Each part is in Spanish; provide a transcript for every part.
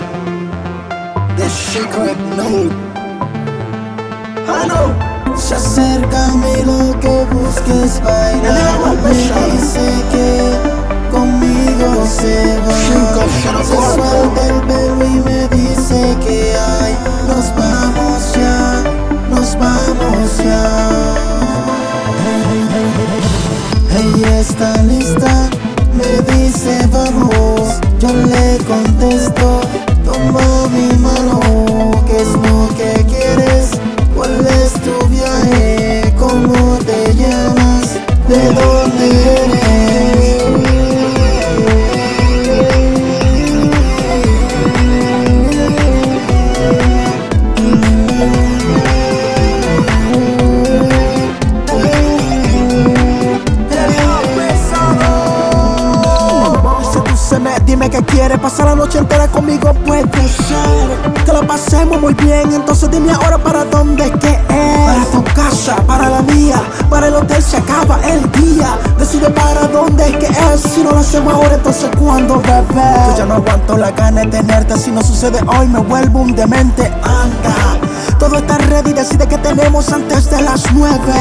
Blade. The Secret Note. I know. Se acerca a mí lo que busques bailar. Me dice que conmigo se va. Se suelta el pelo y me dice que hay. Nos vamos ya, nos vamos ya. Ella está lista, me dice vamos. Yo le contesto, Mami, me pasar la noche entera conmigo, puede ser Que lo pasemos muy bien, entonces dime ahora para dónde es que es. Para tu casa, para la mía, para el hotel se acaba el día. Decide para dónde es que es, si no lo hacemos ahora entonces cuando bebé Yo ya no aguanto la gana de tenerte, si no sucede hoy me vuelvo un demente, anda Todo está ready, decide que tenemos antes de las nueve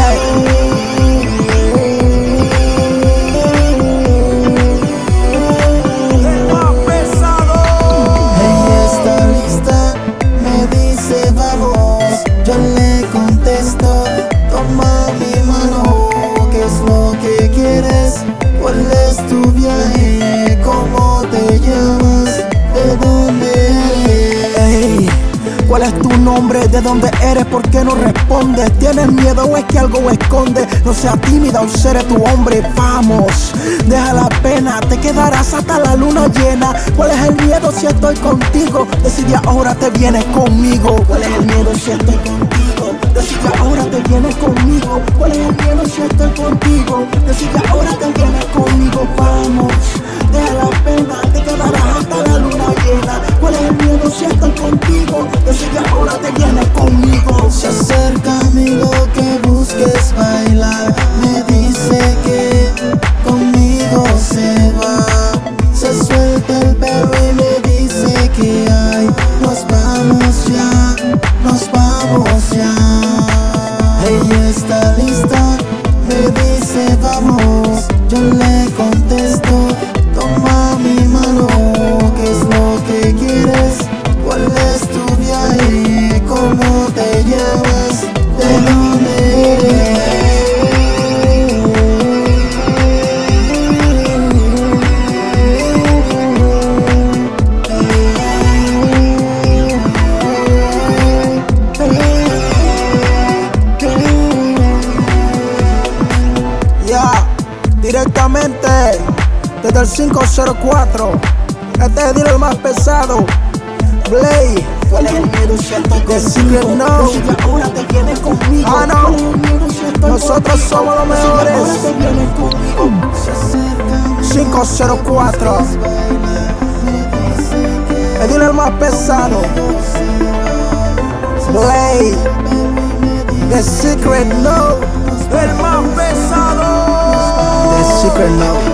nombre? ¿De dónde eres? ¿Por qué no respondes? ¿Tienes miedo o es que algo esconde? No seas tímida o seré tu hombre, vamos. Deja la pena, te quedarás hasta la luna llena. ¿Cuál es el miedo si estoy contigo? Decide ahora te vienes conmigo. ¿Cuál es el miedo si estoy contigo? Decide ahora te vienes conmigo. ¿Cuál es el miedo si estoy contigo? Decide ahora Se acerca a mí directamente desde el 504. Este es el más pesado. Blade. ¿Cuál es el miedo si estoy The Secret No. Ahora te vienes conmigo. Ah, no. ¿Cuál es el Nosotros somos los mejores. te vienes conmigo. Se acerca a mí, 504. bailar, me dice que El dealer más pesado. Blade. The Secret No. El más